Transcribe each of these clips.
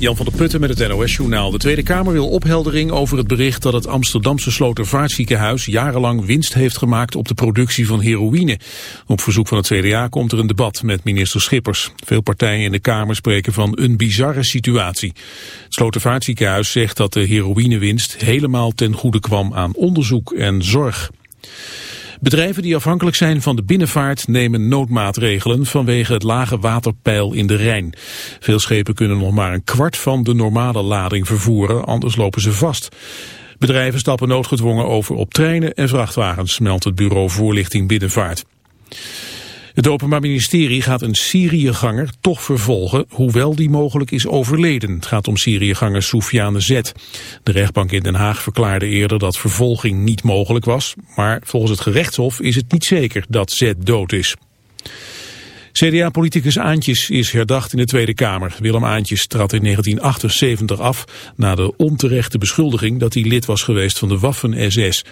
Jan van der Putten met het NOS-journaal. De Tweede Kamer wil opheldering over het bericht dat het Amsterdamse Slotervaartziekenhuis jarenlang winst heeft gemaakt op de productie van heroïne. Op verzoek van het CDA komt er een debat met minister Schippers. Veel partijen in de Kamer spreken van een bizarre situatie. Het Slotervaartziekenhuis zegt dat de heroïnewinst helemaal ten goede kwam aan onderzoek en zorg. Bedrijven die afhankelijk zijn van de binnenvaart nemen noodmaatregelen vanwege het lage waterpeil in de Rijn. Veel schepen kunnen nog maar een kwart van de normale lading vervoeren, anders lopen ze vast. Bedrijven stappen noodgedwongen over op treinen en vrachtwagens, meldt het bureau Voorlichting Binnenvaart. Het Openbaar Ministerie gaat een Syriëganger toch vervolgen, hoewel die mogelijk is overleden. Het gaat om Syriëganger Soufiane Z. De rechtbank in Den Haag verklaarde eerder dat vervolging niet mogelijk was, maar volgens het gerechtshof is het niet zeker dat Z dood is. CDA-politicus Aantjes is herdacht in de Tweede Kamer. Willem Aantjes trad in 1978 af na de onterechte beschuldiging dat hij lid was geweest van de Waffen-SS.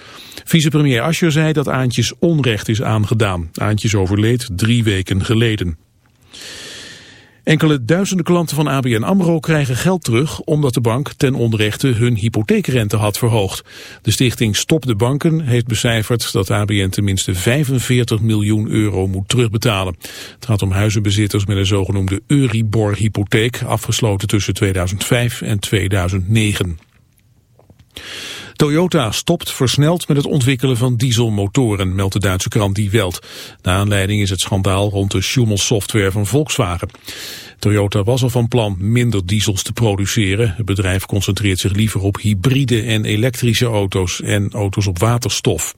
Vicepremier Ascher zei dat Aantjes onrecht is aangedaan. Aantjes overleed drie weken geleden. Enkele duizenden klanten van ABN AMRO krijgen geld terug omdat de bank ten onrechte hun hypotheekrente had verhoogd. De stichting Stop de Banken heeft becijferd dat ABN tenminste 45 miljoen euro moet terugbetalen. Het gaat om huizenbezitters met een zogenoemde Euribor-hypotheek afgesloten tussen 2005 en 2009. Toyota stopt versneld met het ontwikkelen van dieselmotoren, meldt de Duitse krant Die Welt. De aanleiding is het schandaal rond de Schumel-software van Volkswagen. Toyota was al van plan minder diesels te produceren. Het bedrijf concentreert zich liever op hybride en elektrische auto's en auto's op waterstof.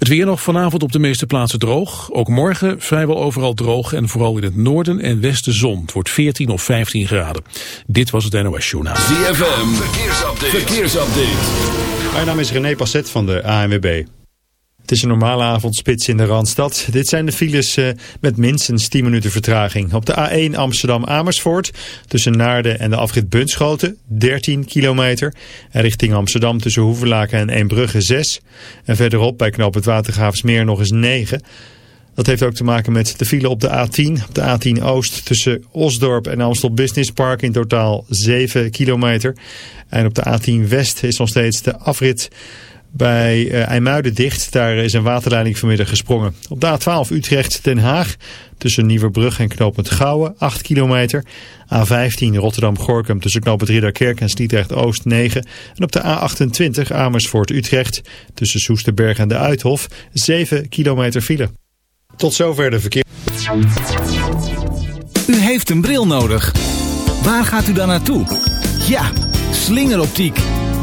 Het weer nog vanavond op de meeste plaatsen droog. Ook morgen vrijwel overal droog en vooral in het noorden en westen zon. Het wordt 14 of 15 graden. Dit was het NOS Journaal. ZFM, verkeersupdate. verkeersupdate. Mijn naam is René Passet van de ANWB. Het is een normale avondspits in de Randstad. Dit zijn de files uh, met minstens 10 minuten vertraging. Op de A1 Amsterdam-Amersfoort tussen Naarden en de afrit Bunschoten 13 kilometer. En richting Amsterdam tussen Hoevelaken en Eembrugge 6. En verderop bij knoop het Watergraafsmeer nog eens 9. Dat heeft ook te maken met de file op de A10. Op de A10 Oost tussen Osdorp en Amstel Business Park in totaal 7 kilometer. En op de A10 West is nog steeds de afrit bij uh, IJmuiden dicht. Daar is een waterleiding vanmiddag gesprongen. Op de A12 Utrecht-Den Haag tussen Nieuwerbrug en knooppunt Gouwen 8 kilometer. A15 Rotterdam-Gorkum tussen knooppunt Ridderkerk en Sliedrecht-Oost 9. En op de A28 Amersfoort-Utrecht tussen Soesterberg en de Uithof 7 kilometer file. Tot zover de verkeer. U heeft een bril nodig. Waar gaat u dan naartoe? Ja, slingeroptiek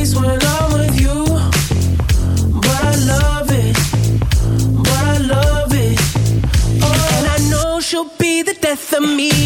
when I'm with you, but I love it, but I love it. Oh, and I know she'll be the death of me.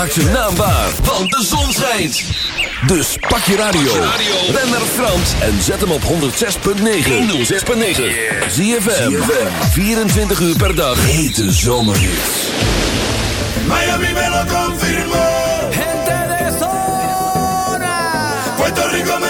Maak zijn naambaar, want de zon schijnt. Dus pak je radio. ren naar Frans en zet hem op 106.9. 106.9. Zie je 24 uur per dag. Hete zomerhits. Miami me lo. Gente de zona. Puerto Rico me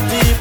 melody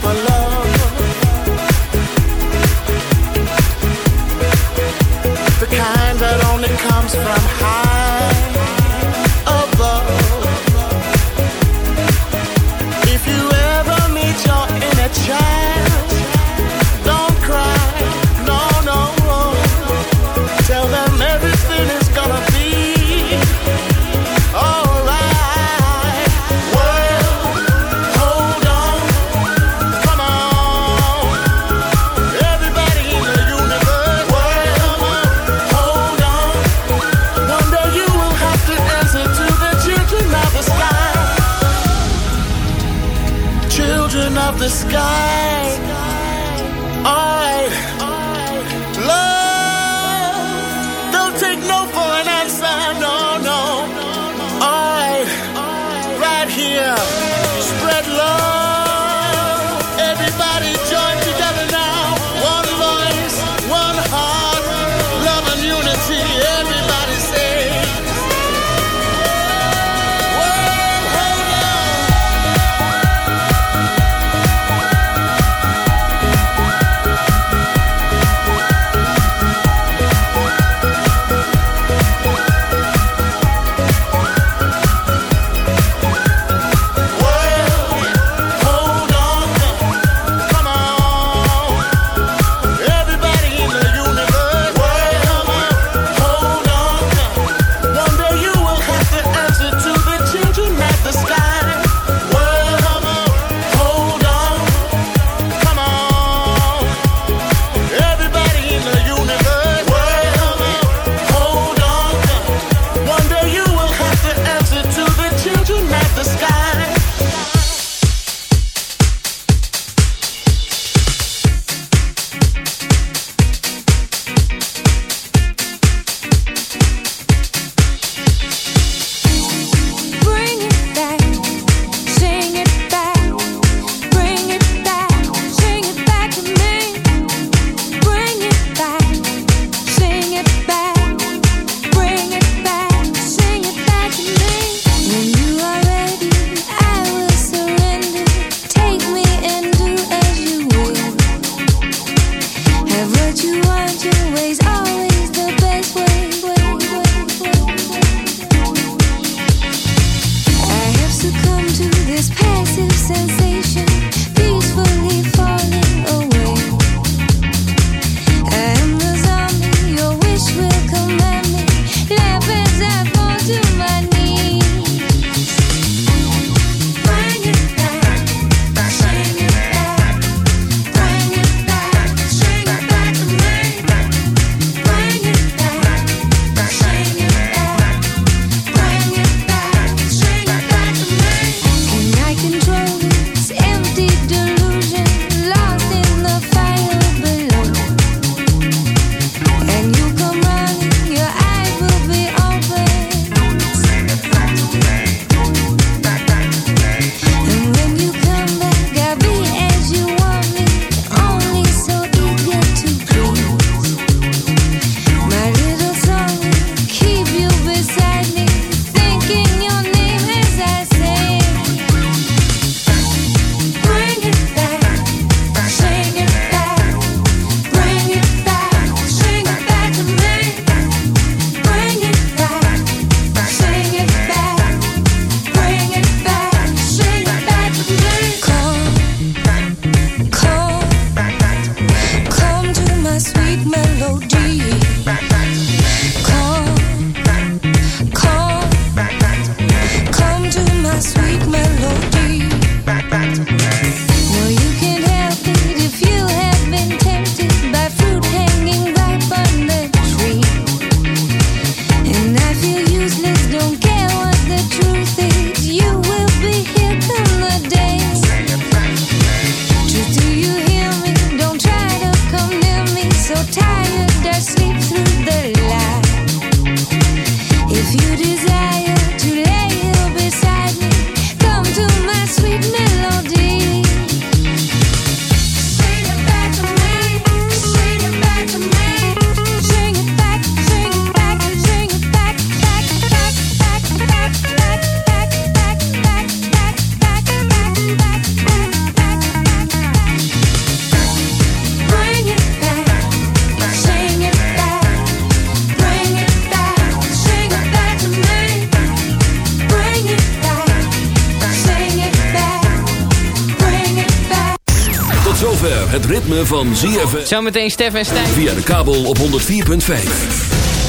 Zometeen Stef en Stijn. Via de kabel op 104.5.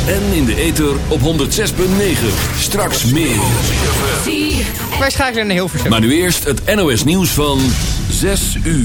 En in de ether op 106.9. Straks meer. Wij schakelen naar Hilversum. Maar nu eerst het NOS nieuws van 6 uur.